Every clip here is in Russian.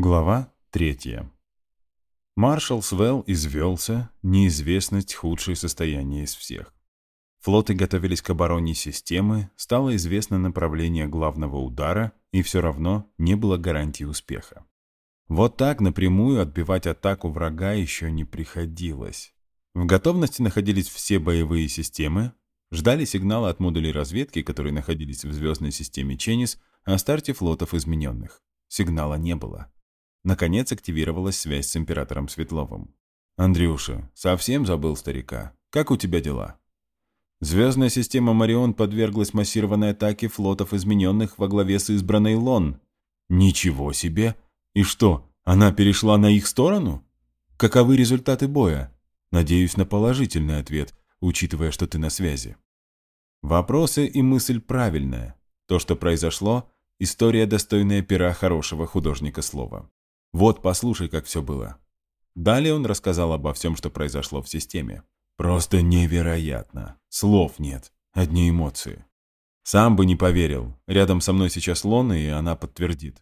Глава третья. Маршал Свелл извелся, неизвестность – худшее состояние из всех. Флоты готовились к обороне системы, стало известно направление главного удара, и все равно не было гарантии успеха. Вот так напрямую отбивать атаку врага еще не приходилось. В готовности находились все боевые системы, ждали сигнала от модулей разведки, которые находились в звездной системе Ченнис, о старте флотов измененных. Сигнала не было. Наконец активировалась связь с императором Светловым. «Андрюша, совсем забыл старика. Как у тебя дела?» Звездная система Марион подверглась массированной атаке флотов измененных во главе с избранной Лон. «Ничего себе! И что, она перешла на их сторону? Каковы результаты боя? Надеюсь на положительный ответ, учитывая, что ты на связи». Вопросы и мысль правильная. То, что произошло, история, достойная пера хорошего художника слова. Вот послушай, как все было. Далее он рассказал обо всем, что произошло в системе. Просто невероятно. Слов нет. Одни эмоции. Сам бы не поверил. Рядом со мной сейчас Лона, и она подтвердит.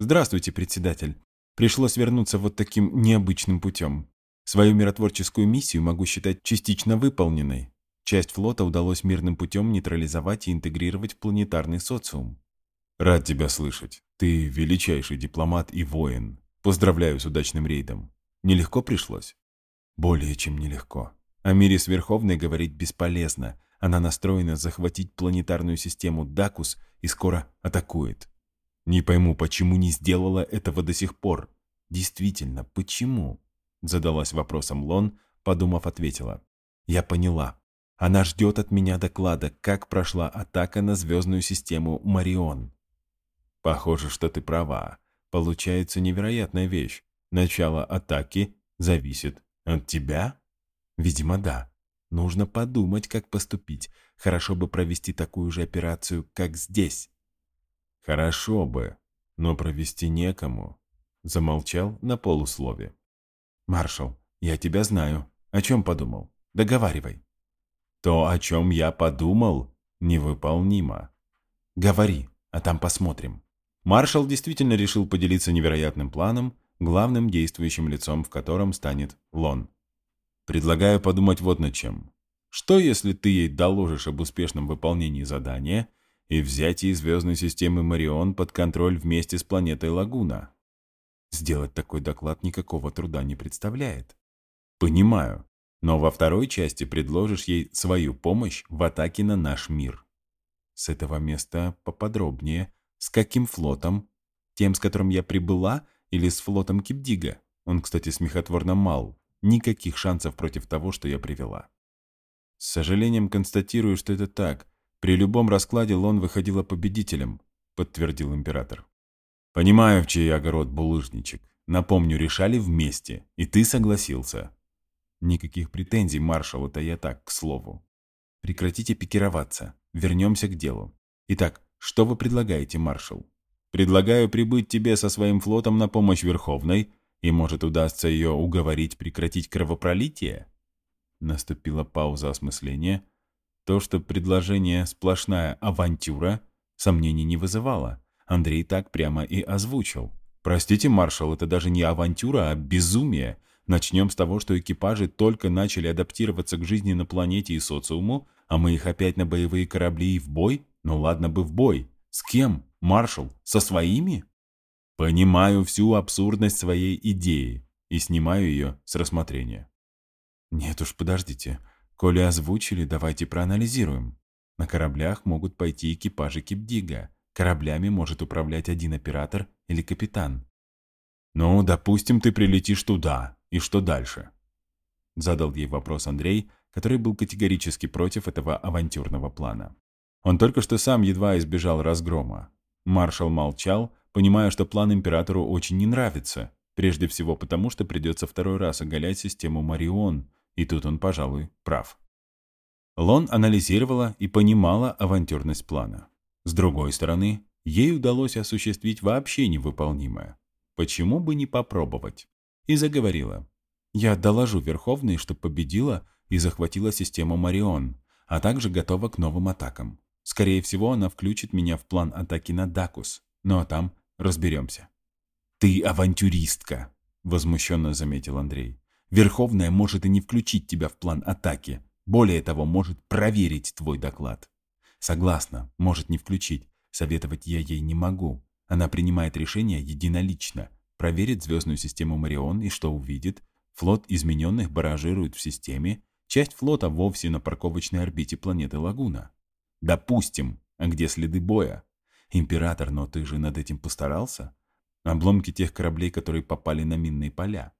Здравствуйте, председатель. Пришлось вернуться вот таким необычным путем. Свою миротворческую миссию могу считать частично выполненной. Часть флота удалось мирным путем нейтрализовать и интегрировать в планетарный социум. Рад тебя слышать. Ты величайший дипломат и воин. Поздравляю с удачным рейдом. Нелегко пришлось? Более чем нелегко. О мире с Верховной говорить бесполезно. Она настроена захватить планетарную систему Дакус и скоро атакует. Не пойму, почему не сделала этого до сих пор. Действительно, почему? Задалась вопросом Лон, подумав, ответила. Я поняла. Она ждет от меня доклада, как прошла атака на звездную систему Марион. Похоже, что ты права. Получается невероятная вещь. Начало атаки зависит от тебя? Видимо, да. Нужно подумать, как поступить. Хорошо бы провести такую же операцию, как здесь. Хорошо бы, но провести некому. Замолчал на полуслове. Маршал, я тебя знаю. О чем подумал? Договаривай. То, о чем я подумал, невыполнимо. Говори, а там посмотрим. Маршал действительно решил поделиться невероятным планом, главным действующим лицом в котором станет Лон. Предлагаю подумать вот над чем. Что, если ты ей доложишь об успешном выполнении задания и взятии звездной системы Марион под контроль вместе с планетой Лагуна? Сделать такой доклад никакого труда не представляет. Понимаю, но во второй части предложишь ей свою помощь в атаке на наш мир. С этого места поподробнее – с каким флотом? Тем, с которым я прибыла, или с флотом Кипдига? Он, кстати, смехотворно мал. Никаких шансов против того, что я привела. С сожалением констатирую, что это так. При любом раскладе Лон выходила победителем, подтвердил император. Понимаю, в чей огород булыжничек. Напомню, решали вместе, и ты согласился. Никаких претензий маршалу, то я так, к слову. Прекратите пикироваться. Вернемся к делу. Итак, что вы предлагаете, маршал? Предлагаю прибыть тебе со своим флотом на помощь Верховной, и, может, удастся ее уговорить прекратить кровопролитие? Наступила пауза осмысления. То, что предложение «сплошная авантюра» сомнений не вызывало. Андрей так прямо и озвучил. «Простите, маршал, это даже не авантюра, а безумие. Начнем с того, что экипажи только начали адаптироваться к жизни на планете и социуму, а мы их опять на боевые корабли и в бой? Ну ладно бы в бой. С кем? Маршал? Со своими? Понимаю всю абсурдность своей идеи и снимаю ее с рассмотрения. Нет уж, подождите. Коли озвучили, давайте проанализируем. На кораблях могут пойти экипажи Кипдига. Кораблями может управлять один оператор или капитан. Ну, допустим, ты прилетишь туда. И что дальше? Задал ей вопрос Андрей, который был категорически против этого авантюрного плана. Он только что сам едва избежал разгрома. Маршал молчал, понимая, что план императору очень не нравится, прежде всего потому, что придется второй раз оголять систему Марион, и тут он, пожалуй, прав. Лон анализировала и понимала авантюрность плана. С другой стороны, ей удалось осуществить вообще невыполнимое. Почему бы не попробовать? И заговорила. «Я доложу Верховной, что победила и захватила систему Марион, а также готова к новым атакам. Скорее всего, она включит меня в план атаки на Дакус. Ну а там разберемся. «Ты авантюристка», — возмущенно заметил Андрей. «Верховная может и не включить тебя в план атаки. Более того, может проверить твой доклад». «Согласна, может не включить. Советовать я ей не могу. Она принимает решение единолично. Проверит звездную систему Марион и что увидит? Флот измененных баражирует в системе. Часть флота вовсе на парковочной орбите планеты Лагуна. Допустим. А где следы боя? Император, но ты же над этим постарался? Обломки тех кораблей, которые попали на минные поля.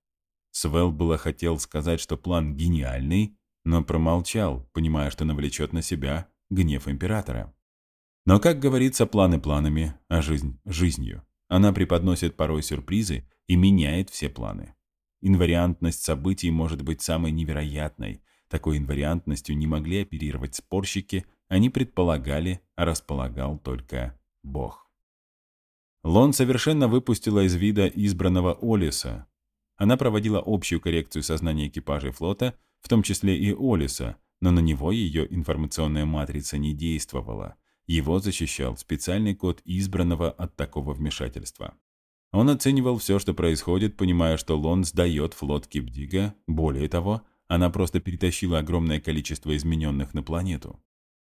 Свел было хотел сказать, что план гениальный, но промолчал, понимая, что навлечет на себя гнев императора. Но, как говорится, планы планами, а жизнь жизнью. Она преподносит порой сюрпризы и меняет все планы. Инвариантность событий может быть самой невероятной. Такой инвариантностью не могли оперировать спорщики, они предполагали, а располагал только Бог. Лон совершенно выпустила из вида избранного Олиса. Она проводила общую коррекцию сознания экипажей флота, в том числе и Олиса, но на него ее информационная матрица не действовала. Его защищал специальный код избранного от такого вмешательства. Он оценивал все, что происходит, понимая, что Лон сдает флот Кипдига. Более того, она просто перетащила огромное количество измененных на планету.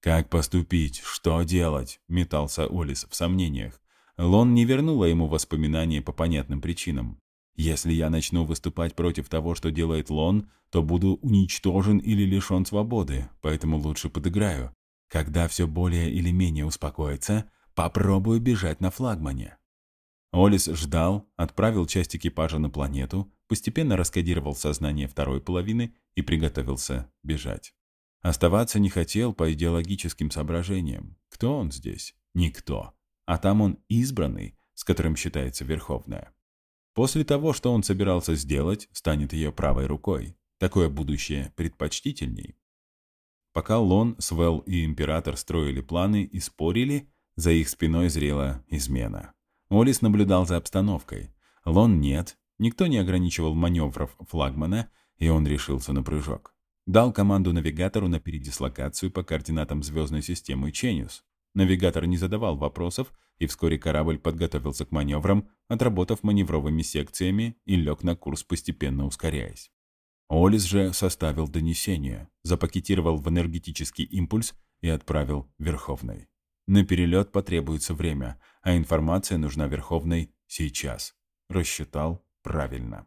«Как поступить? Что делать?» – метался Олис в сомнениях. Лон не вернула ему воспоминания по понятным причинам. «Если я начну выступать против того, что делает Лон, то буду уничтожен или лишен свободы, поэтому лучше подыграю. Когда все более или менее успокоится, попробую бежать на флагмане». Олис ждал, отправил часть экипажа на планету, постепенно раскодировал сознание второй половины и приготовился бежать. Оставаться не хотел по идеологическим соображениям. Кто он здесь? Никто. А там он избранный, с которым считается Верховная. После того, что он собирался сделать, станет ее правой рукой. Такое будущее предпочтительней. Пока Лон, Свел и Император строили планы и спорили, за их спиной зрела измена. Олис наблюдал за обстановкой. Лон нет, никто не ограничивал маневров флагмана, и он решился на прыжок. Дал команду навигатору на передислокацию по координатам звездной системы Чениус. Навигатор не задавал вопросов, и вскоре корабль подготовился к маневрам, отработав маневровыми секциями и лег на курс, постепенно ускоряясь. Олис же составил донесение, запакетировал в энергетический импульс и отправил Верховной. На перелет потребуется время, а информация нужна Верховной сейчас. Рассчитал правильно.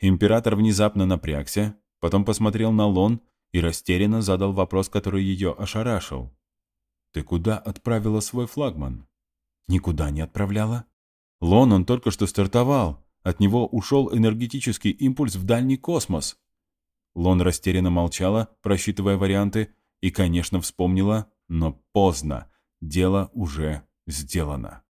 Император внезапно напрягся, потом посмотрел на Лон и растерянно задал вопрос, который ее ошарашил. «Ты куда отправила свой флагман?» «Никуда не отправляла». «Лон, он только что стартовал. От него ушел энергетический импульс в дальний космос». Лон растерянно молчала, просчитывая варианты, и, конечно, вспомнила, но поздно. Дело уже сделано.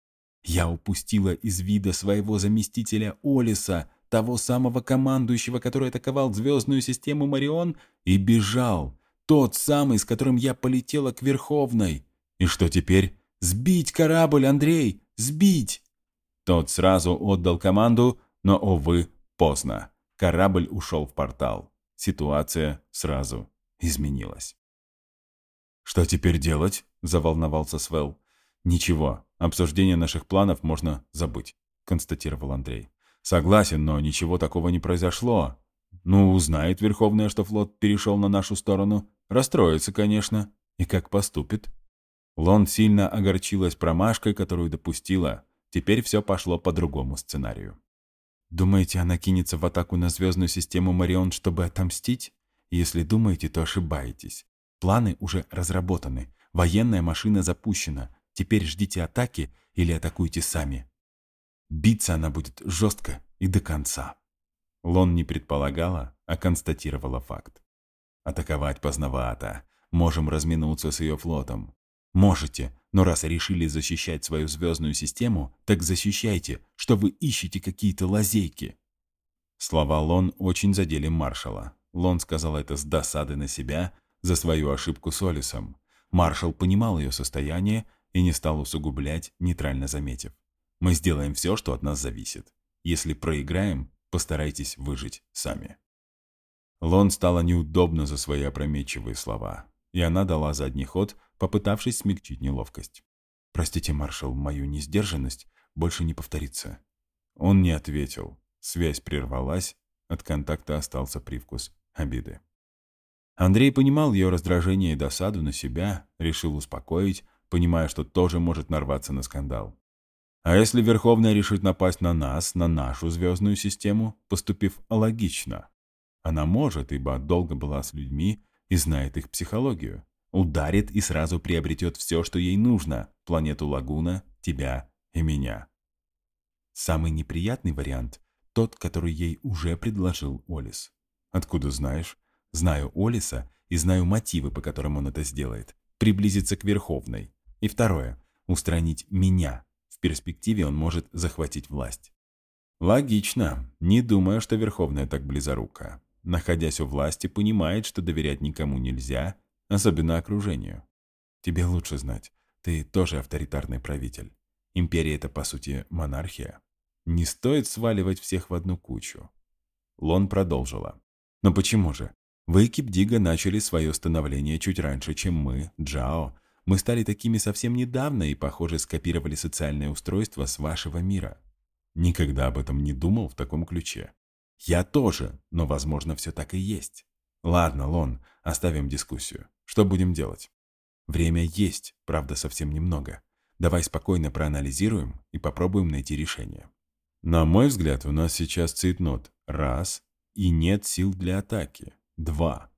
Я упустила из вида своего заместителя Олиса, того самого командующего, который атаковал звездную систему Марион, и бежал. Тот самый, с которым я полетела к Верховной. И что теперь? Сбить корабль, Андрей! Сбить! Тот сразу отдал команду, но, увы, поздно. Корабль ушел в портал. Ситуация сразу изменилась. «Что теперь делать?» – заволновался Свел. «Ничего, обсуждение наших планов можно забыть», – констатировал Андрей. «Согласен, но ничего такого не произошло. Ну, узнает Верховная, что флот перешел на нашу сторону. Расстроится, конечно. И как поступит?» Лон сильно огорчилась промашкой, которую допустила. Теперь все пошло по другому сценарию. «Думаете, она кинется в атаку на звездную систему Марион, чтобы отомстить? Если думаете, то ошибаетесь. Планы уже разработаны. Военная машина запущена. Теперь ждите атаки или атакуйте сами. Биться она будет жестко и до конца. Лон не предполагала, а констатировала факт. Атаковать поздновато. Можем разминуться с ее флотом. Можете, но раз решили защищать свою звездную систему, так защищайте, что вы ищете какие-то лазейки. Слова Лон очень задели маршала. Лон сказал это с досады на себя, за свою ошибку с Олисом. Маршал понимал ее состояние и не стал усугублять, нейтрально заметив. «Мы сделаем все, что от нас зависит. Если проиграем, постарайтесь выжить сами». Лон стало неудобно за свои опрометчивые слова, и она дала задний ход, попытавшись смягчить неловкость. «Простите, маршал, мою несдержанность больше не повторится». Он не ответил. Связь прервалась, от контакта остался привкус обиды. Андрей понимал ее раздражение и досаду на себя, решил успокоить, понимая, что тоже может нарваться на скандал. А если Верховная решит напасть на нас, на нашу звездную систему, поступив логично? Она может, ибо долго была с людьми и знает их психологию. Ударит и сразу приобретет все, что ей нужно – планету Лагуна, тебя и меня. Самый неприятный вариант – тот, который ей уже предложил Олис. Откуда знаешь? Знаю Олиса и знаю мотивы, по которым он это сделает. Приблизиться к Верховной. И второе – устранить меня. В перспективе он может захватить власть. Логично. Не думаю, что Верховная так близорука. Находясь у власти, понимает, что доверять никому нельзя, особенно окружению. Тебе лучше знать. Ты тоже авторитарный правитель. Империя — это, по сути, монархия. Не стоит сваливать всех в одну кучу. Лон продолжила. Но почему же? Вы, Кипдига, начали свое становление чуть раньше, чем мы, Джао. Мы стали такими совсем недавно и, похоже, скопировали социальное устройство с вашего мира. Никогда об этом не думал в таком ключе. Я тоже, но, возможно, все так и есть. Ладно, Лон, оставим дискуссию. Что будем делать? Время есть, правда, совсем немного. Давай спокойно проанализируем и попробуем найти решение. На мой взгляд, у нас сейчас цейтнот. Раз. И нет сил для атаки. Два.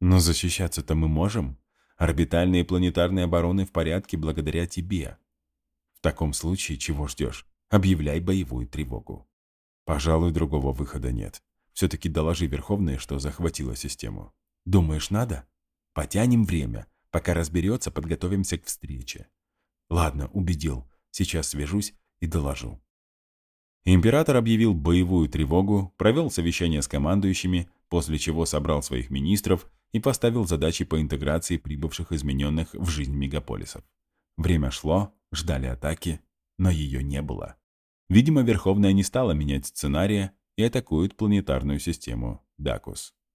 Но защищаться-то мы можем. Орбитальные и планетарные обороны в порядке благодаря тебе. В таком случае чего ждешь? Объявляй боевую тревогу. Пожалуй, другого выхода нет. Все-таки доложи Верховной, что захватила систему. Думаешь, надо? Потянем время. Пока разберется, подготовимся к встрече. Ладно, убедил. Сейчас свяжусь и доложу. Император объявил боевую тревогу, провел совещание с командующими, после чего собрал своих министров и поставил задачи по интеграции прибывших измененных в жизнь мегаполисов. Время шло, ждали атаки, но ее не было. Видимо, Верховная не стала менять сценария и атакует планетарную систему Дакус.